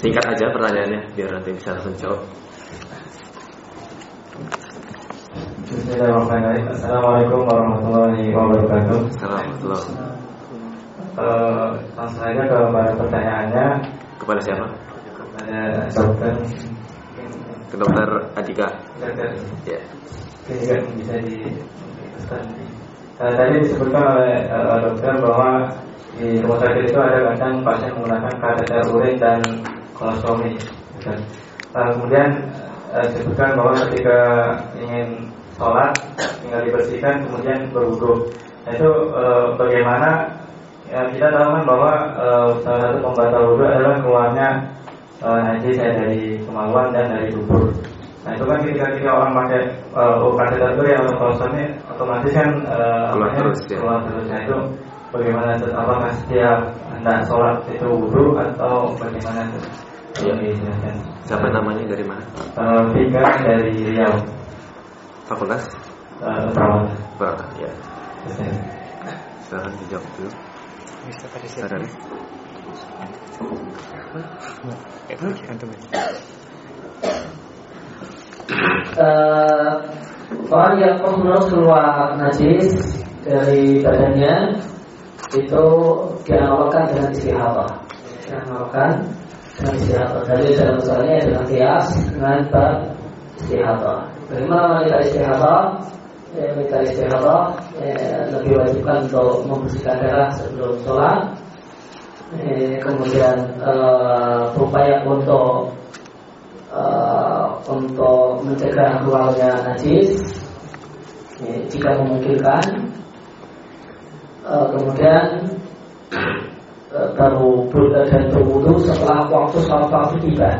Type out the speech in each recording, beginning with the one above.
Singkat aja pertanyaannya biar nanti bisa langsung jawab. Bismillahirrahmanirrahim. Assalamualaikum warahmatullahi wabarakatuh. Assalamualaikum. Uh, langsung aja ke pertanyaannya Kepada siapa? kepada dokter Ke dokter Adika. dokter Ya. ketiga bisa dijelaskan. Uh, tadi disebutkan oleh uh, dokter bahwa di rumah sakit itu ada kadang pasien menggunakan kateter urin dan kolostomi. Gitu. Uh, kemudian disebutkan bahwa ketika ingin sholat tinggal dibersihkan kemudian berwudu. Nah, itu uh, bagaimana? Ya, kita tahu kan bahwa uh, salah satu pembatal wudhu adalah keluarnya uh, najis ya, dari kemaluan dan dari dubur. Nah itu kan ketika kita orang pakai uh, kateter urin atau kolostomi otomatis kan uh, Keluar terus, ya. keluar terus. Nah itu bagaimana apakah setiap hendak sholat itu wudhu atau bagaimana Ustaz? Iya. Boleh dijelaskan. Siapa namanya dari mana? Uh, dari Riau, Fakultas uh, perawat. Berapa? Ya. Dosen. Silahkan dijawab dulu. Sadari. Eh, orang yang terus keluar najis dari badannya itu diamalkan dengan istihadah diamalkan dengan istihadah dari dalam soalnya dengan kias dengan bab istihadah bagaimana wanita istihadah ya, wanita istihadah ya, lebih wajibkan untuk membersihkan darah sebelum sholat Eh, kemudian eh, berupaya untuk eh, untuk mencegah keluarnya najis ya, jika memungkinkan Eh, kemudian baru eh, dan berwudu setelah waktu sholat waktu tiba.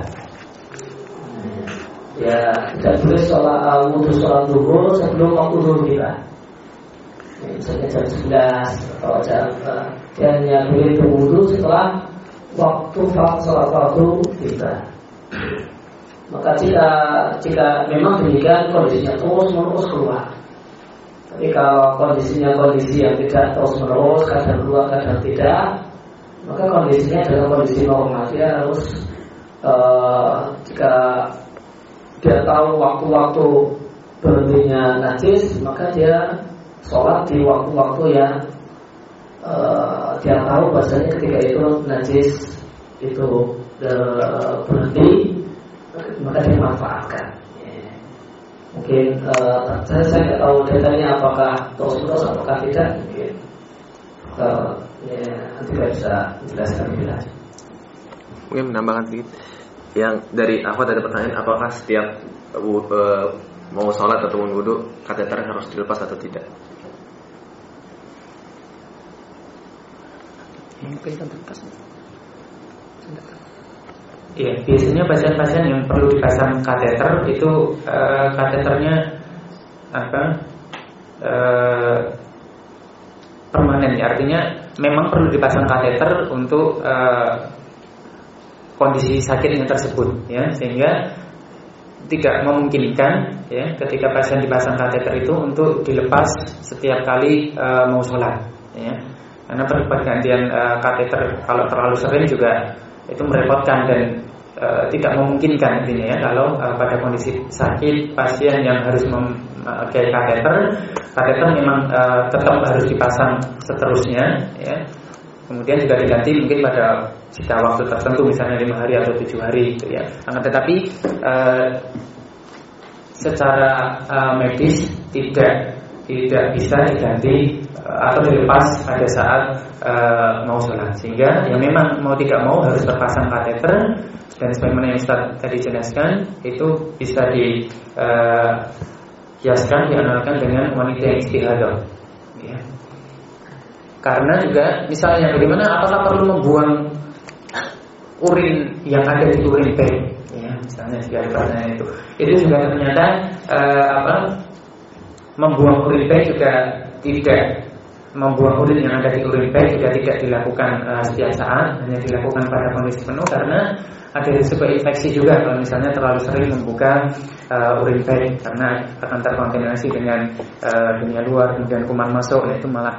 Ya tidak boleh sholat uh, wudhu sholat duhur sebelum waktu duhur tiba. Ya, misalnya jam 11 atau jam uh, dia hanya boleh berwudu setelah waktu sholat waktu tiba. Maka jika jika memang demikian kondisinya terus menerus keluar. Tapi kalau kondisinya kondisi yang tidak terus menerus kadang keluar kadang tidak maka kondisinya adalah kondisi normal dia harus eh, jika dia tahu waktu-waktu berhentinya najis maka dia sholat di waktu-waktu yang eh, dia tahu bahasanya ketika itu najis itu berhenti maka dia manfaatkan. Mungkin eh, saya saya nggak tahu datanya apakah terus terus apakah tidak mungkin ya, bisa menjelaskan lebih lanjut Mungkin menambahkan sedikit. Yang dari aku ada pertanyaan apakah setiap wu- eh, mau sholat atau wudhu kateter harus dilepas atau tidak? Iya, biasanya pasien-pasien yang perlu dipasang kateter itu eh, kateternya apa eh, permanen, ya. artinya memang perlu dipasang kateter untuk eh, kondisi sakitnya tersebut, ya. Sehingga tidak memungkinkan ya ketika pasien dipasang kateter itu untuk dilepas setiap kali eh, mau sholat, ya. Karena pergantian eh, kateter kalau terlalu sering juga itu merepotkan dan e, tidak memungkinkan intinya ya kalau e, pada kondisi sakit pasien yang harus memakai kateter kateter memang e, tetap harus dipasang seterusnya ya. Kemudian juga diganti mungkin pada jika waktu tertentu misalnya lima hari atau tujuh hari gitu ya. Akan tetapi e, secara e, medis tidak tidak bisa diganti e, atau dilepas pada saat e, mau sholat. Sehingga ya memang mau tidak mau harus terpasang kateter dan sebagaimana yang Ustaz tadi jelaskan itu bisa di e, hiaskan dianalkan dengan wanita istihadah ya. karena juga misalnya bagaimana apakah perlu membuang urin yang ada di urin bag ya misalnya jika pertanyaan itu. Itu juga ternyata e, apa membuang urin bag juga tidak. Membuang urin yang ada di urin bag juga tidak dilakukan uh, setiap saat hanya dilakukan pada kondisi penuh karena ada risiko infeksi juga kalau misalnya terlalu sering membuka uh, urin bag karena akan terkontaminasi dengan uh, dunia luar kemudian kuman masuk itu malah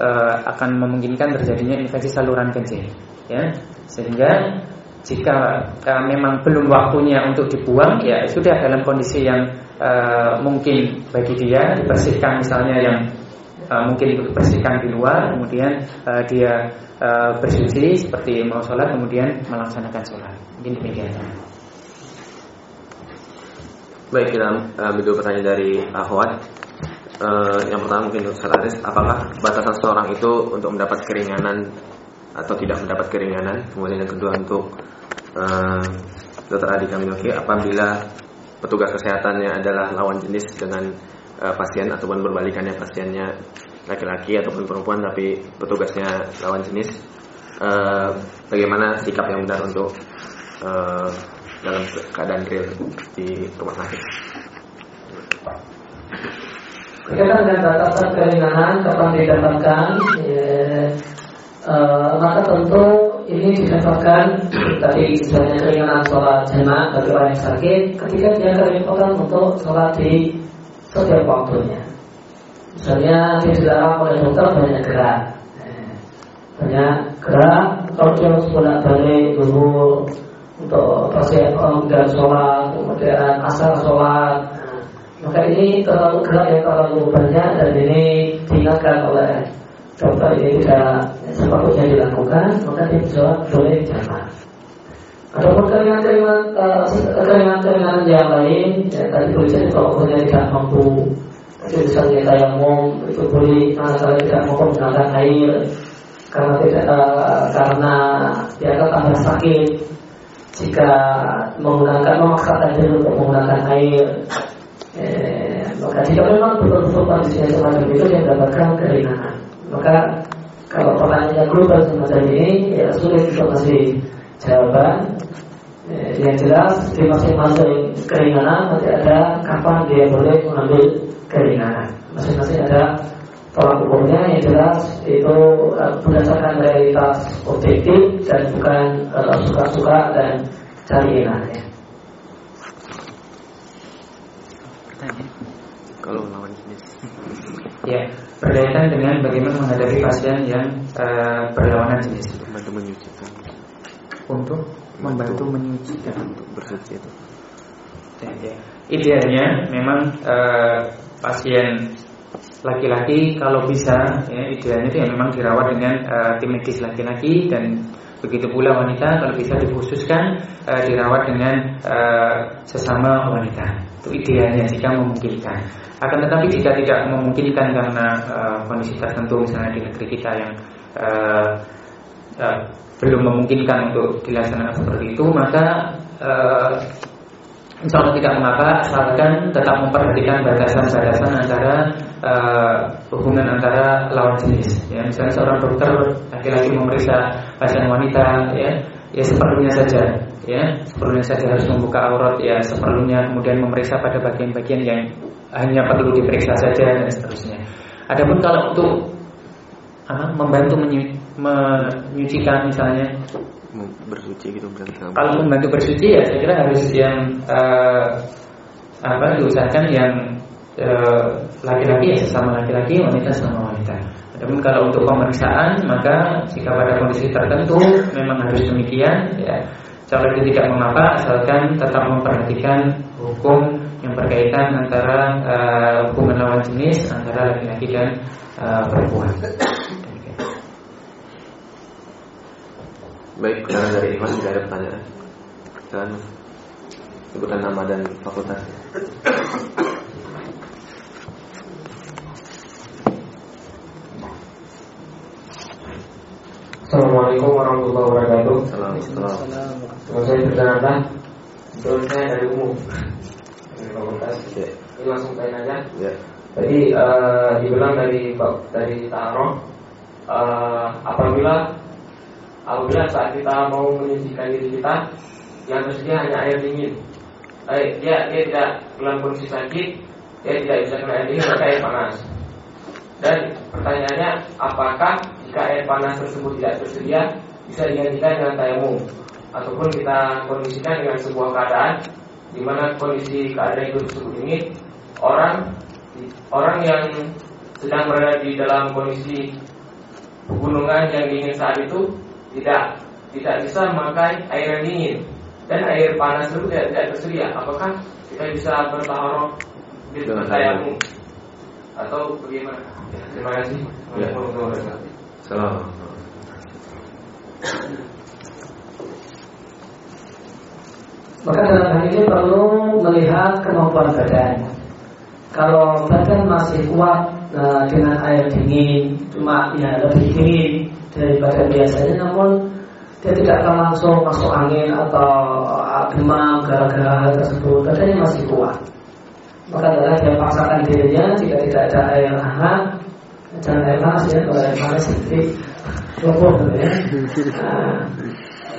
uh, akan memungkinkan terjadinya infeksi saluran kencing ya. Sehingga jika uh, memang belum waktunya untuk dibuang ya sudah dalam kondisi yang uh, mungkin bagi dia dibersihkan misalnya yang uh, mungkin dibersihkan di luar kemudian uh, dia uh, bersuci seperti mau sholat kemudian melaksanakan sholat. Mungkin demikian. Baik kita ambil dulu pertanyaan dari Ahwat. Uh, yang pertama mungkin untuk Aris apakah batasan seorang itu untuk mendapat keringanan atau tidak mendapat keringanan? Kemudian yang kedua untuk uh, Dokter Adi Kaminoki apabila petugas kesehatannya adalah lawan jenis dengan uh, pasien ataupun berbalikannya pasiennya laki-laki ataupun perempuan tapi petugasnya lawan jenis uh, bagaimana sikap yang benar untuk uh, dalam keadaan real di rumah sakit Berkaitan dengan batasan keringanan kapan didapatkan ya, uh, maka tentu ini didapatkan tadi misalnya keringanan sholat jemaah bagi orang yang sakit ketika dia keringanan untuk sholat di setiap waktunya. Misalnya dia dilarang oleh dokter banyak gerak, banyak gerak harus bolak balik dulu untuk pasien dan sholat kemudian asal sholat maka ini terlalu gerak yang terlalu banyak dan ini diingatkan oleh dokter ini tidak sepatutnya dilakukan, maka dia bisa boleh jamaah. Adapun keringan-keringan uh, keringan-keringan yang lain, ya, tadi tulisan kalau tidak mampu, misalnya tayamum itu boleh kalau tidak mampu menggunakan air karena tidak uh, karena dia akan tambah sakit jika menggunakan memaksakan diri untuk menggunakan air eh, maka jika memang betul-betul kondisinya semacam itu dia mendapatkan keringanan. Maka kalau pertanyaannya global semacam ini ya sulit untuk kasih jawaban. Eh, yang jelas di masing-masing keringanan nanti ada kapan dia boleh mengambil keringanan masing-masing ada tolak ukurnya yang jelas itu uh, berdasarkan realitas objektif dan bukan suka-suka uh, dan cari enaknya. Kalau lawan jenis. Ya, berkaitan dengan bagaimana menghadapi pasien yang uh, berlawanan jenis. Membantu menyucikan. Untuk membantu menyucikan. Untuk bersuci itu. Ya, ya. Idealnya memang uh, pasien laki-laki kalau bisa ya idealnya itu ya memang dirawat dengan uh, tim medis laki-laki dan begitu pula wanita kalau bisa dikhususkan uh, dirawat dengan uh, sesama wanita. Itu idealnya jika memungkinkan. Akan tetapi jika tidak memungkinkan karena uh, kondisi tertentu misalnya di negeri kita yang uh, uh, belum memungkinkan untuk dilaksanakan seperti itu maka uh, Insya Allah tidak mengapa asalkan tetap memperhatikan batasan-batasan antara uh, hubungan antara lawan jenis. Ya, misalnya seorang dokter laki-laki memeriksa pasien wanita, ya, ya seperlunya saja, ya seperlunya saja harus membuka aurat, ya seperlunya kemudian memeriksa pada bagian-bagian yang hanya perlu diperiksa saja dan seterusnya. Adapun kalau untuk uh, membantu menyu menyucikan misalnya bersuci gitu misalnya. Kalau membantu bersuci ya saya kira harus yang uh, apa diusahakan yang laki-laki uh, ya sesama laki-laki, wanita sama wanita. Namun kalau untuk pemeriksaan maka jika pada kondisi tertentu memang harus demikian ya. Kalau itu tidak mengapa asalkan tetap memperhatikan hukum yang berkaitan antara uh, hubungan lawan jenis antara laki-laki dan uh, perempuan. Baik, sekarang dari Iman tidak ada pertanyaan. Dan sebutkan nama dan fakultas. Assalamualaikum warahmatullahi wabarakatuh. Assalamualaikum. Kalau saya perkenalkan, Betul saya dari umum dari fakultas. Ya. Ini langsung tanya aja. Ya. Tadi uh, dibilang dari dari taruh uh, apabila apabila saat kita mau menyucikan diri kita yang tersedia hanya air dingin. Eh, dia dia tidak dalam kondisi sakit, dia tidak bisa kena air dingin maka air panas. Dan pertanyaannya, apakah jika air panas tersebut tidak tersedia bisa digantikan dengan tayamum ataupun kita kondisikan dengan sebuah keadaan di mana kondisi keadaan itu tersebut ini orang orang yang sedang berada di dalam kondisi pegunungan yang dingin saat itu tidak tidak bisa memakai air dingin dan air panas itu tidak, tidak tersedia, apakah kita bisa bertaharah di Dengan tayamum atau bagaimana? Ya, terima kasih. Ya. Salam. Maka dalam hal ini perlu melihat kemampuan badan. Kalau badan masih kuat nah, dengan air dingin, cuma ya lebih dingin daripada biasanya, namun dia tidak akan langsung masuk angin atau uh, demam gara-gara hal tersebut. Badannya masih kuat. Maka adalah dia paksakan dirinya jika tidak ada air hangat, jangan air panas ya, kalau air panas seperti lumpuh ya. Nah,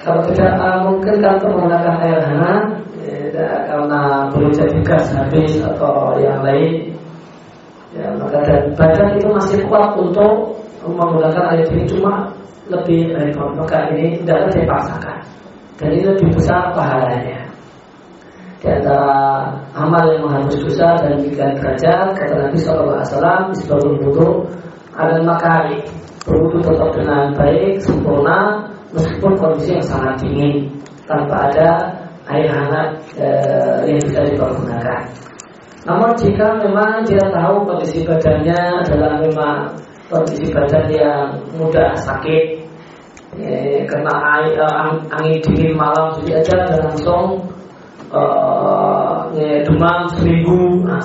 kalau tidak uh, mungkin kalau menggunakan air hangat ya, karena boleh jadi gas habis atau yang lain ya maka dan badan itu masih kuat untuk menggunakan air dingin cuma lebih repot maka ini tidak dipaksakan. Dan ini lebih besar pahalanya. Di antara amal yang menghapus dosa dan tiga derajat kata Nabi Shallallahu Alaihi Wasallam disebabkan butuh ada makari. Berwudu tetap dengan baik sempurna meskipun kondisi yang sangat dingin tanpa ada air hangat eh, yang bisa dipergunakan. Namun jika memang dia tahu kondisi badannya adalah memang kondisi badan yang mudah sakit, eh, kena air, ang- angin dingin malam jadi aja dan langsung eh, ya, demam seminggu, nah,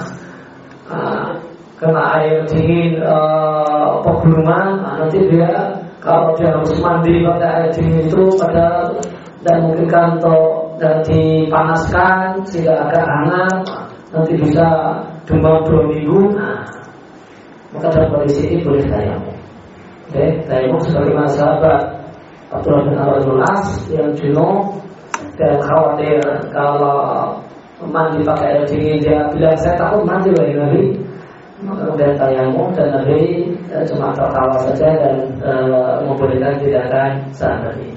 ah, kena air dingin eh, pegunungan, nah, nanti dia kalau dia harus mandi pakai air dingin itu pada dan mungkin kan untuk dan dipanaskan sehingga agak hangat nanti bisa demam dua minggu. Nah, maka dalam kondisi ini boleh oke tayamum sebagaimana sahabat Abdullah bin Abdul As yang jenuh dan khawatir kalau mandi pakai air dingin dia bilang saya takut mandi wahai Nabi. Maka kemudian tayamum dan Nabi eh, cuma tertawa saja dan eh, membolehkan tindakan sahabat ini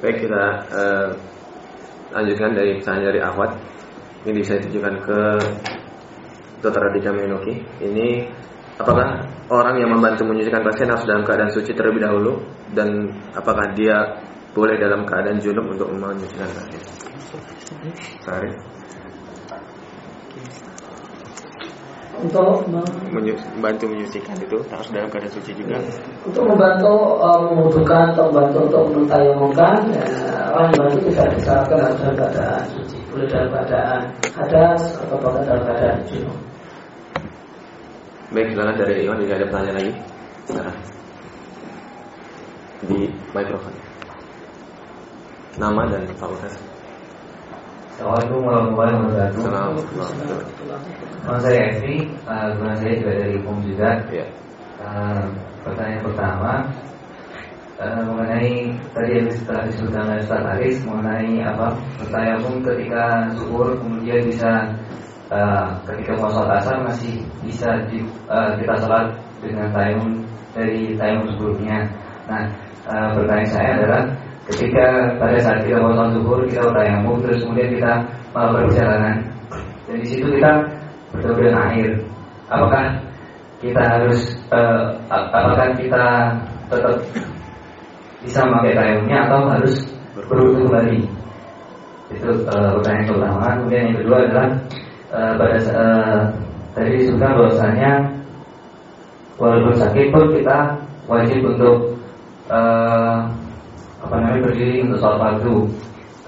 Baik kita eh, lanjutkan dari pertanyaan dari Ahwat. Ini bisa ditujukan ke Dr. Radika Menoki. Ini apakah orang yang membantu menyucikan pasien harus dalam keadaan suci terlebih dahulu dan apakah dia boleh dalam keadaan junub untuk menyucikan pasien? Sorry. untuk membantu menyucikan itu harus dalam keadaan suci juga. untuk membantu uh, membutuhkan atau membantu untuk mentayamumkan ya, orang yang bantu tidak disyaratkan harus dalam keadaan suci boleh dalam keadaan hadas atau bahkan dalam keadaan junub Baik, silakan dari Iwan jika ada pertanyaan lagi. Silakan. Di mikrofon. Nama dan fakultas. Assalamualaikum warahmatullahi wabarakatuh. Assalamualaikum. Nama saya Evi, uh, guna saya juga dari POM juga. Ya. Uh, pertanyaan pertama uh, mengenai tadi yang telah disebutkan oleh Ustaz Aris mengenai apa bertayamum ketika zuhur kemudian bisa uh, ketika mau asar masih bisa di, uh, kita sholat dengan tayamum dari tayamum sebelumnya. Nah, uh, saya adalah ketika pada saat kita mau sholat zuhur kita bertayamum terus kemudian kita melakukan perjalanan dan di situ kita bertemu dengan air. Apakah kita harus ap- apakah kita tetap bisa memakai tayamumnya atau harus berwudu kembali? Itu eh, pertanyaan pertama. Kemudian yang kedua adalah eh, pada eh, tadi disebutkan bahwasanya walaupun sakit pun kita wajib untuk eh, apa namanya berdiri untuk sholat fardu.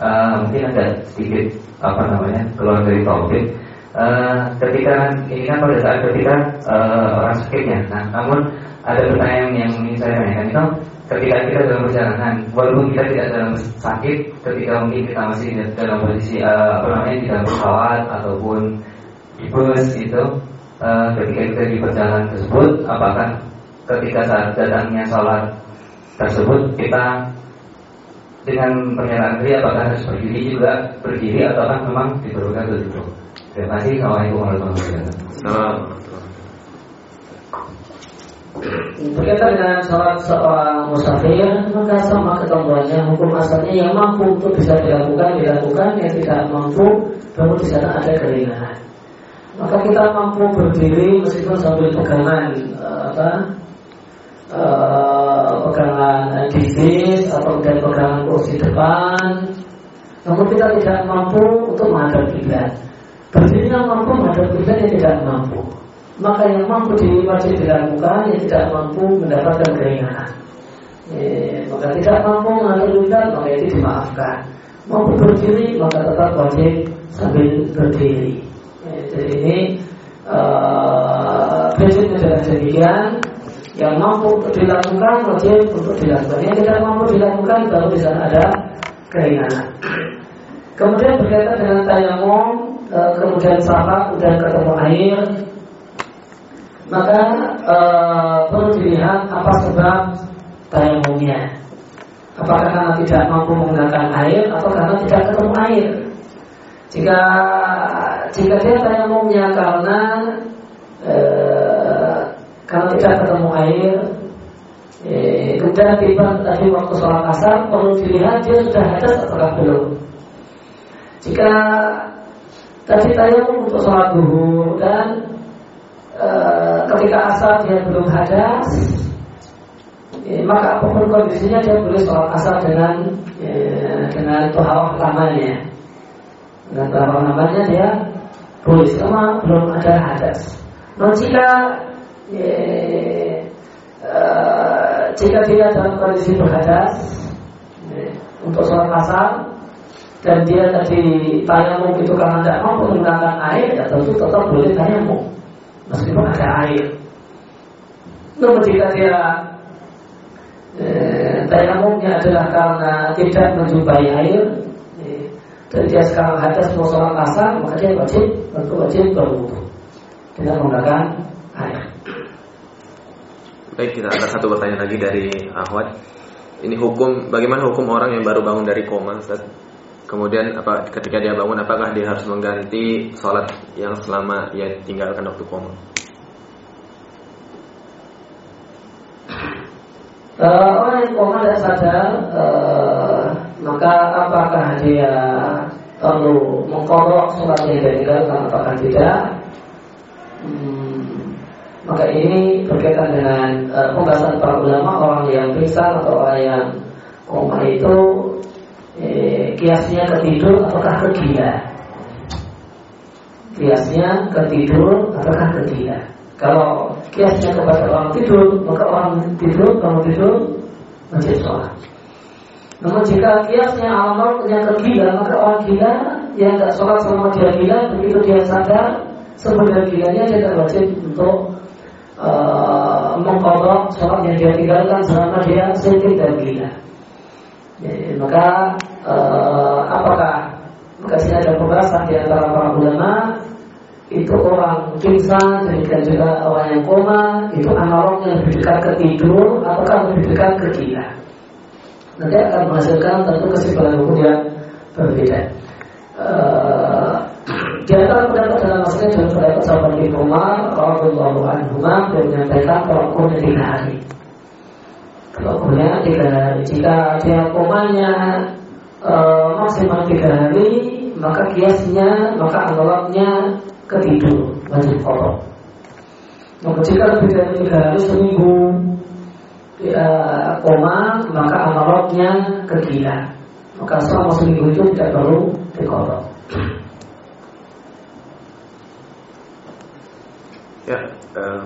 Eh, mungkin ada sedikit apa namanya keluar dari topik. Eh, ketika ini kan pada saat ketika eh, orang sakitnya. Nah, namun ada pertanyaan yang ingin saya tanyakan itu ketika kita dalam perjalanan, walaupun kita tidak dalam sakit, ketika mungkin kita masih dalam posisi eh, apa namanya di dalam pesawat ataupun di bus itu, eh, ketika kita di perjalanan tersebut, apakah ketika saat datangnya sholat tersebut kita dengan pernyataan tadi apakah harus berdiri juga berdiri ataukah memang diperlukan duduk? Terima kasih. Assalamualaikum warahmatullahi wabarakatuh. Berkaitan dengan sholat seorang musafir maka sama ketentuannya hukum asalnya yang mampu untuk bisa dilakukan dilakukan yang tidak mampu namun di sana ada keringanan maka kita mampu berdiri meskipun sambil pegangan eh, apa uh, pegangan di bis atau kemudian pegangan kursi depan, namun kita tidak mampu untuk menghadap kiblat. Berdirinya mampu menghadap kiblat yang tidak mampu. Maka yang mampu di wajib dilakukan yang tidak mampu mendapatkan keringanan. Eh, maka tidak mampu kiblat maka itu dimaafkan. Mampu berdiri maka tetap wajib sambil berdiri. Eh, jadi ini uh, prinsipnya adalah demikian yang mampu dilakukan wajib untuk dilakukan yang tidak mampu dilakukan baru di sana ada keringanan kemudian berkaitan dengan tayamum e, kemudian sahabat kemudian ketemu air maka e, perlu dilihat apa sebab tayamumnya apakah karena tidak mampu menggunakan air atau karena tidak ketemu air? Jika jika dia tayamumnya karena e, kalau tidak ketemu air eh, kemudian tiba tadi waktu sholat asar perlu dilihat dia sudah hadas atau belum. Jika tadi tayamum untuk sholat duhur dan e, ketika asar dia belum hadas e, maka apa pun kondisinya dia boleh sholat asar dengan e, dengan tuhawah lamanya dengan lamanya dia boleh selama belum ada hadas. Nah jika uh, jika dia dalam kondisi berhadas untuk sholat asar dan dia tadi tayamum itu karena tidak mampu menggunakan air ya tentu tetap boleh tayamum meskipun ada air. Namun jika dia eh, tayamumnya adalah karena tidak menjumpai air eh, dan dia sekarang hadas mau sholat asar maka dia wajib tentu wajib berwudu dengan menggunakan air. Baik, kita ada satu pertanyaan lagi dari Ahwat. Ini hukum, bagaimana hukum orang yang baru bangun dari koma, Ustaz? Kemudian apa ketika dia bangun, apakah dia harus mengganti sholat yang selama ia tinggalkan waktu koma? Uh, orang yang koma tidak sadar, uh, maka apakah dia perlu mengkorok sholat yang tinggalkan, apakah tidak? Hmm, maka ini berkaitan dengan uh, pembahasan para ulama orang yang pingsan atau orang yang koma itu eh, kiasnya ketidur ataukah kegila. Kiasnya ketidur ataukah kegila. Kalau kiasnya kepada orang tidur, maka orang tidur kalau tidur wajib sholat. Namun jika kiasnya alam yang kegila, maka orang gila yang tidak sholat selama dia gila, begitu dia sadar sebenarnya gilanya dia wajib untuk uh, mengkodok sholat yang dia tinggalkan selama dia sedih dan gila. Maka uh, apakah maka sini ada pembahasan di antara para ulama itu orang pingsan demikian juga orang yang koma itu analognya lebih dekat ke tidur ataukah lebih dekat ke gila. Nanti akan menghasilkan tentu kesimpulan hukum yang berbeda. Uh, di antara pendapat dalam masalah dalam pendapat sahabat Ibnu Umar radhiyallahu anhu beliau menyampaikan pelakunya tiga hari. Pelakunya tiga hari. Jika dia komanya e, maksimal tiga hari, maka kiasnya, maka analognya ketidur wajib kotor. Maka jika lebih dari tiga hari seminggu dia koma, maka analognya kegila. Maka selama seminggu itu tidak perlu dikotor. Ya, uh,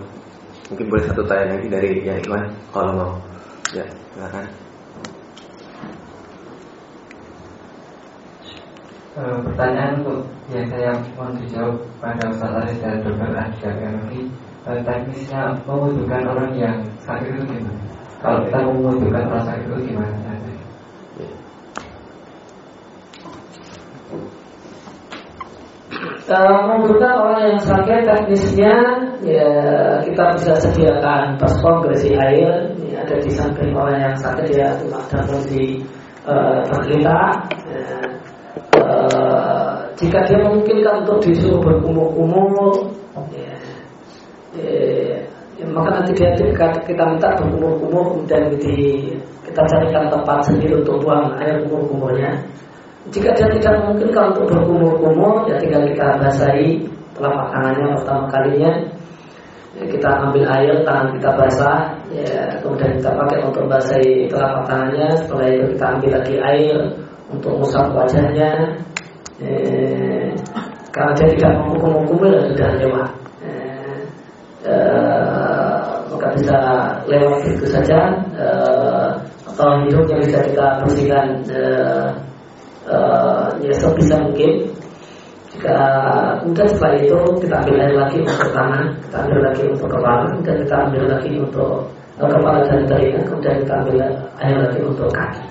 mungkin boleh satu tanya lagi dari yang Iwan kalau mau. Ya, silakan. Uh, pertanyaan untuk yang saya mau dijawab pada Ustaz Aris dan Dr. Energi uh, teknisnya membutuhkan orang yang sakit itu gimana? Kalau kita membutuhkan orang sakit itu gimana? Uh, membutuhkan orang yang sakit teknisnya ya kita bisa sediakan paspor berisi air ada di samping orang yang sakit ya cuma dapat di uh, ya. uh, jika dia memungkinkan untuk disuruh berkumur-kumur ya, ya, ya, maka nanti dia kita, kita minta berkumur-kumur kemudian di, kita carikan tempat sendiri untuk buang air kumur-kumurnya jika dia tidak memungkinkan untuk berkumur-kumur, ya tinggal kita basahi telapak tangannya pertama kalinya. Ya, kita ambil air, tangan kita basah, ya kemudian kita pakai untuk basahi telapak tangannya. Setelah itu kita ambil lagi air untuk musab wajahnya. Eh, karena dia tidak menghukum-hukum dan sudah lewat. Eh, eh, maka bisa lewat itu saja. Eh, atau hidupnya bisa kita bersihkan eh, eh, ya sebisa mungkin. Jika kemudian setelah itu kita ambil air lagi untuk tangan, kita ambil lagi untuk kepala, dan kita ambil lagi untuk kepala dan telinga, kemudian kita ambil air lagi untuk kaki.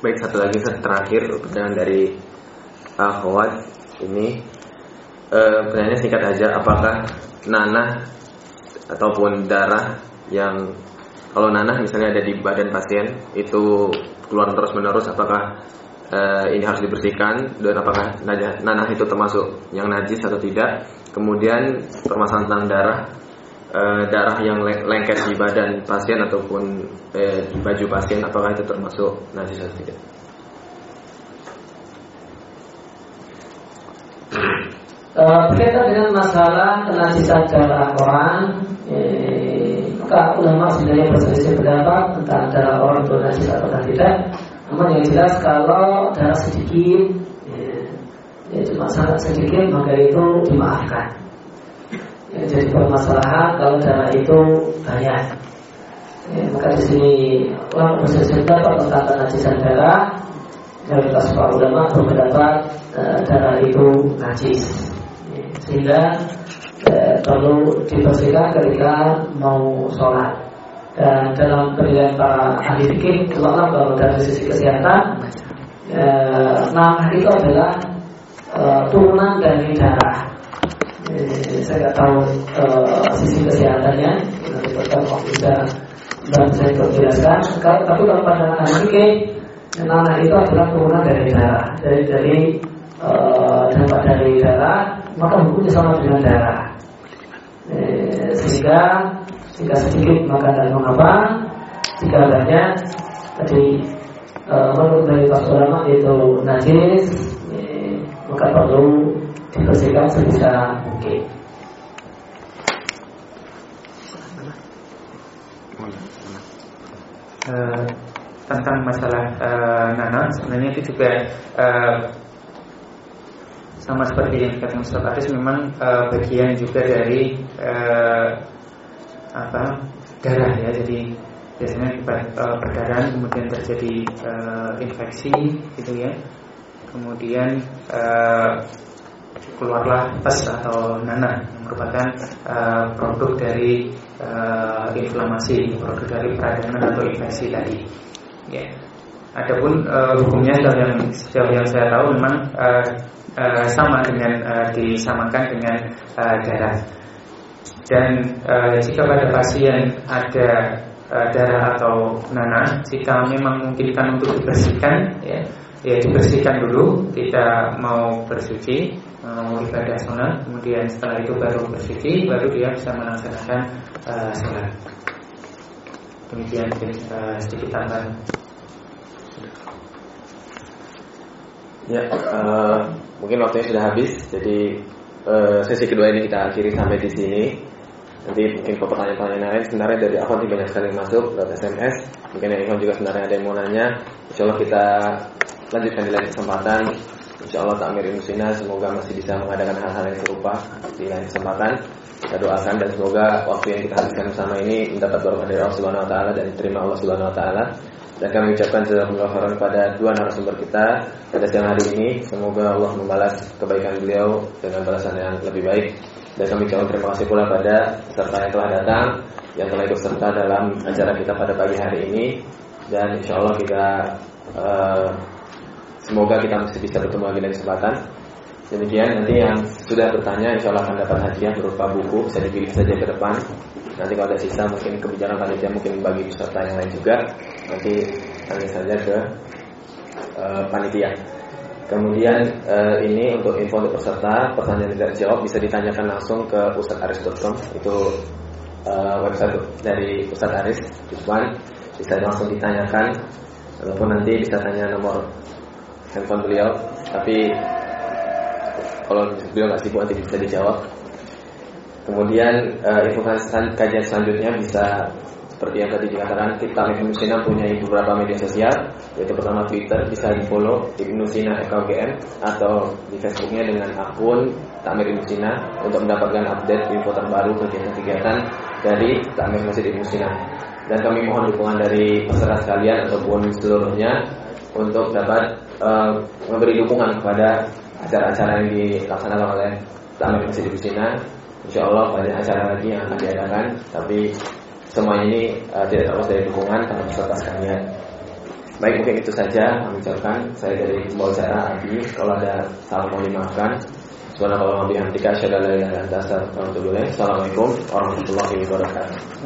Baik satu lagi terakhir pertanyaan dari Akhwat ini uh, pertanyaannya singkat aja apakah nanah ataupun darah yang kalau nanah misalnya ada di badan pasien itu keluar terus menerus apakah uh, ini harus dibersihkan dan apakah nanah itu termasuk yang najis atau tidak. Kemudian permasalahan tentang darah uh, darah yang lengket di badan pasien ataupun uh, di baju pasien apakah itu termasuk najis atau tidak. berkaitan dengan masalah kenajisan darah orang, eh, maka ulama sebenarnya berselisih pendapat tentang darah orang itu najis atau tidak. Namun yang jelas kalau darah sedikit ya, ya cuma sangat sedikit maka itu dimaafkan. Ya, jadi permasalahan kalau darah itu banyak. Ya, maka di sini ulama berselisih pendapat tentang kenajisan darah. Mayoritas para ulama berpendapat uh, darah itu najis, ya, sehingga uh, perlu dibersihkan ketika mau sholat. Dan dalam penilaian para ahli fikih ulama bahwa dari sisi kesehatan eh, Nama itu adalah eh, turunan dari darah. Eh, Saya nggak tahu eh, sisi kesehatannya Nanti pertama bisa dan saya jelaskan Tapi kalau pada ahli fikih Nama itu adalah turunan dari darah. Dari dari eh, dari darah Maka hukumnya sama dengan darah. Eh, Sehingga jika sedikit maka tidak mengapa Jika banyak Tadi e, menurut dari pas ulama itu najis e, Maka perlu dibersihkan sebisa mungkin. Uh, Tentang masalah uh, Sebenarnya itu juga sama seperti yang dikatakan Ustaz Aris memang uh, bagian juga dari apa darah ya. Jadi biasanya uh, perdarahan kemudian terjadi uh, infeksi gitu ya. Kemudian uh, keluarlah pes atau nanah yang merupakan uh, produk dari uh, inflamasi produk dari peradangan atau infeksi tadi. Ya. Adapun uh, hukumnya yang sejauh yang saya tahu memang uh, uh, sama dengan uh, disamakan dengan uh, darah dan e, jika pada pasien ada e, darah atau nanah, jika memang memungkinkan untuk dibersihkan, ya, ya dibersihkan dulu. Kita mau bersuci, mau ibadah sholat, kemudian setelah itu baru bersuci, baru dia bisa melaksanakan e, sholat. Demikian e, sedikit tambahan. Ya, uh, mungkin waktunya sudah habis, jadi uh, sesi kedua ini kita akhiri sampai di sini. Nanti mungkin ke pertanyaan-pertanyaan lain sebenarnya dari akhwat banyak sekali masuk lewat SMS. Mungkin yang Ikhwan juga sebenarnya ada yang mau nanya. Insya Allah kita lanjutkan di lain kesempatan. Insya Allah Takmir Musina semoga masih bisa mengadakan hal-hal yang serupa di lain kesempatan. Kita doakan dan semoga waktu yang kita habiskan bersama ini mendapat berkah dari Allah Subhanahu Wa Taala dan diterima Allah Subhanahu Wa Taala. Dan kami ucapkan jazakumullah khairan kepada dua narasumber kita pada siang hari ini. Semoga Allah membalas kebaikan beliau dengan balasan yang lebih baik. Dan kami ucapkan terima kasih pula pada peserta yang telah datang Yang telah ikut serta dalam acara kita pada pagi hari ini. Dan insya Allah kita uh, Semoga kita masih bisa bertemu lagi dalam kesempatan. Demikian nanti yang sudah bertanya Insya Allah akan dapat hadiah berupa buku Bisa dipilih saja ke depan. Nanti kalau ada sisa mungkin kebijakan panitia Mungkin bagi peserta yang lain juga. Nanti tanya saja ke uh, panitia Kemudian uh, ini untuk info untuk peserta pertanyaan tidak dijawab bisa ditanyakan langsung ke ustadzaris.com itu uh, website dari Ustadz Aris Ridwan bisa langsung ditanyakan ataupun nanti bisa tanya nomor handphone beliau. Tapi kalau beliau nggak sibuk nanti bisa dijawab. Kemudian uh, informasi kajian selanjutnya bisa seperti yang tadi dikatakan kita Ibnu Sina punya beberapa media sosial yaitu pertama Twitter bisa di follow Ibnu Sina FKUGM atau di Facebooknya dengan akun Takmir Ibnu Sina untuk mendapatkan update info terbaru kegiatan-kegiatan dari Takmir Masjid Ibnu Sina. Dan kami mohon dukungan dari peserta sekalian ataupun seluruhnya untuk dapat uh, memberi dukungan kepada acara-acara yang dilaksanakan oleh Takmir Masjid Ibnu Sina. Insya Allah banyak acara lagi yang akan diadakan Tapi semua ini uh, tidak terlepas dari dukungan para peserta sekalian Baik mungkin itu saja kami ucapkan Saya dari pembawa Adi Kalau ada salah mau dimaafkan Subhanallah wa bihamdika asyhadu an la ilaha illa anta. Assalamualaikum warahmatullahi wabarakatuh.